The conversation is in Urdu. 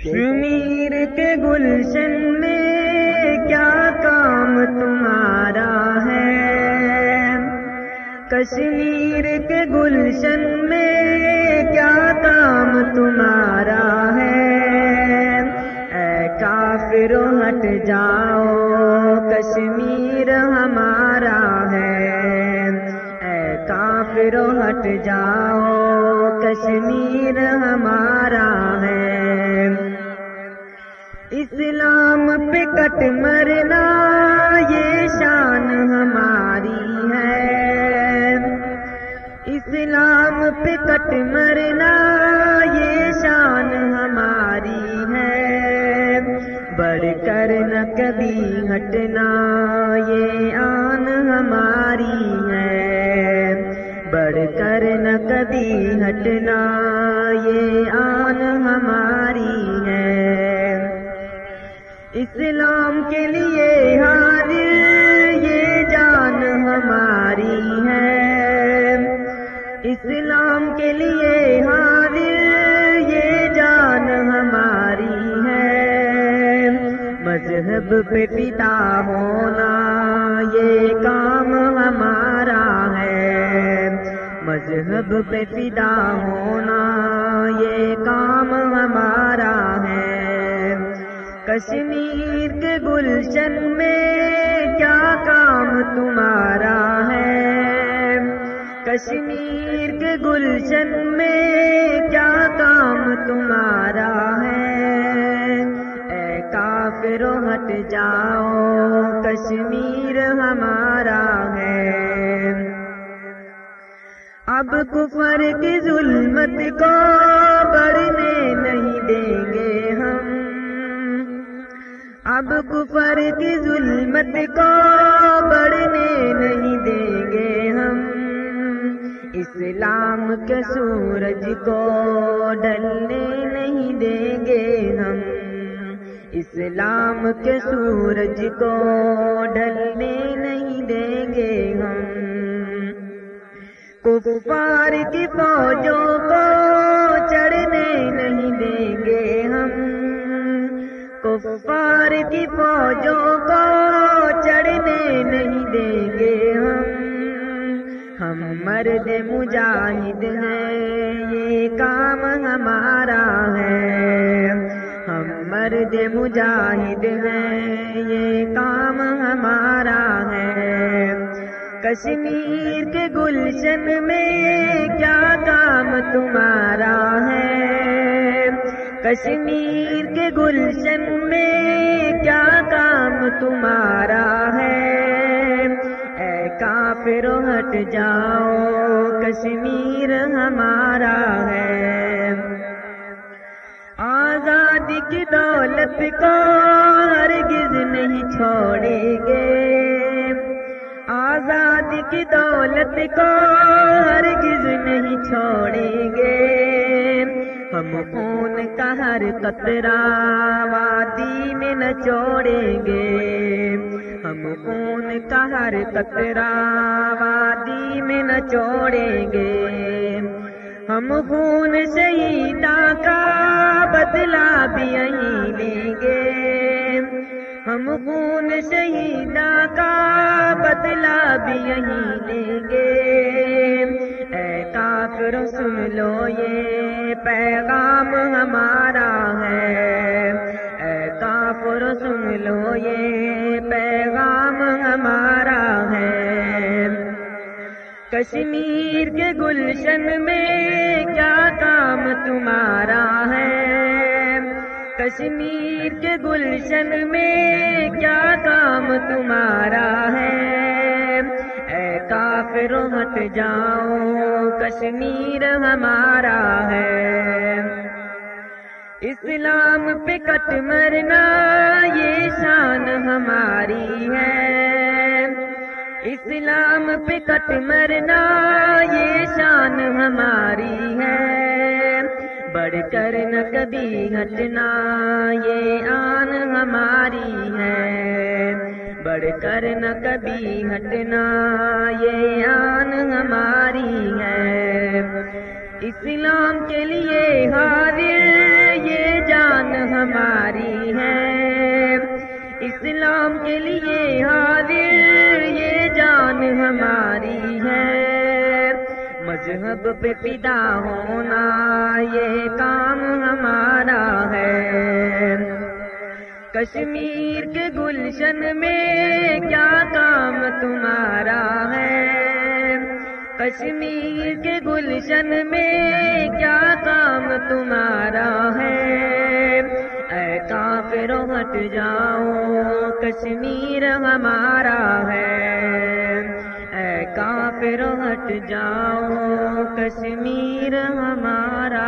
کشمیر کے گلشن میں کیا کام تمہارا ہے؟ کشمیر کے گلشن میں کیا کام تمہارا ہے؟ اے کافر ہٹ جاؤ، کشمیر ہمارا ہے۔ اے کافر ہٹ جاؤ، کشمیر ہمارا ہے۔ اسلام پہ کٹ مرنا، یہ شان ہماری ہے۔ اسلام پہ کٹ مرنا، یہ شان ہماری ہے۔ بڑھ کر نہ کبھی ہٹنا، یہ آن ہماری ہے۔ بڑھ کر نہ کبھی ہٹنا، یہ آن ہماری ہے۔ اسلام کے لیے حاضر یہ جان ہماری ہے۔ اسلام کے لیے حاضر یہ جان ہماری ہے۔ مذہب پہ پتا ہونا یہ کام ہمارا ہے۔ مذہب پہ فدا ہونا یہ کشمیر کے گلشن میں کیا کام تمہارا ہے؟ کشمیر کے گلشن میں کیا کام تمہارا ہے؟ اے کافر ہٹ جاؤ، کشمیر ہمارا ہے۔ اب کفر کی ظلمت کو بڑھنے نہیں دیں گے ہم۔ اب کفر کی ظلمت کو بڑھنے نہیں دیں گے ہم۔ اسلام کے سورج کو ڈلنے نہیں دیں گے ہم۔ اسلام کے سورج کو ڈلنے نہیں دیں گے ہم۔ کفار کی فوجوں کو چڑھنے نہیں دیں گے ہم۔ کفار کی فوجوں کو چڑھنے نہیں دیں گے ہم۔ ہم مرد مجاہد ہیں، یہ کام ہمارا ہے۔ ہم مرد مجاہد ہیں، یہ کام ہمارا ہے۔ کشمیر کے گلشن میں کیا کام کشمیر کے گلشن میں کیا کام تمہارا ہے؟ اے کافر، ہٹ جاؤ، کشمیر ہمارا ہے۔ آزادی کی دولت کو ہرگز نہیں چھوڑیں گے۔ آزادی کی دولت کو ہرگز نہیں چھوڑیں گے۔ ہم خون کا ہر قطرہ وادی میں نہ چھوڑیں گے ہم خون کا ہر قطرہ وادی میں نہ چھوڑیں گے ہم خون شہیدا کا بدلہ بھی یہیں لیں گے ہم خون شہیدا کا بدلہ بھی یہیں لیں گے کافر سن لو یہ پیغام ہمارا ہے اے کافر سن لو یہ پیغام ہمارا ہے کشمیر کے گلشن میں کیا کام تمہارا ہے کشمیر کے گلشن میں کیا کام تمہارا ہے اے کافر ہٹ جاؤ کشمیر ہمارا ہے۔ اسلام پہ کٹ مرنا یہ شان ہماری ہے۔ اسلام پہ کٹ مرنا یہ شان ہماری ہے۔ بڑھ کر نہ کبھی ہٹنا یہ آن بڑھ کر نہ کبھی ہٹنا یہ آن ہماری ہے اسلام کے لیے حاضر یہ جان ہماری ہے اسلام کے لیے حاضر یہ جان ہماری ہے مذہب پہ پیدا ہونا یہ کام ہمارا ہے کشمیر کے گلشن میں کیا کام تمہارا ہے؟ کشمیر کے گلشن میں کیا کام تمہارا ہے؟ اے کافر ہٹ جاؤ، کشمیر ہمارا ہے۔ اے کافر ہٹ جاؤ، کشمیر ہمارا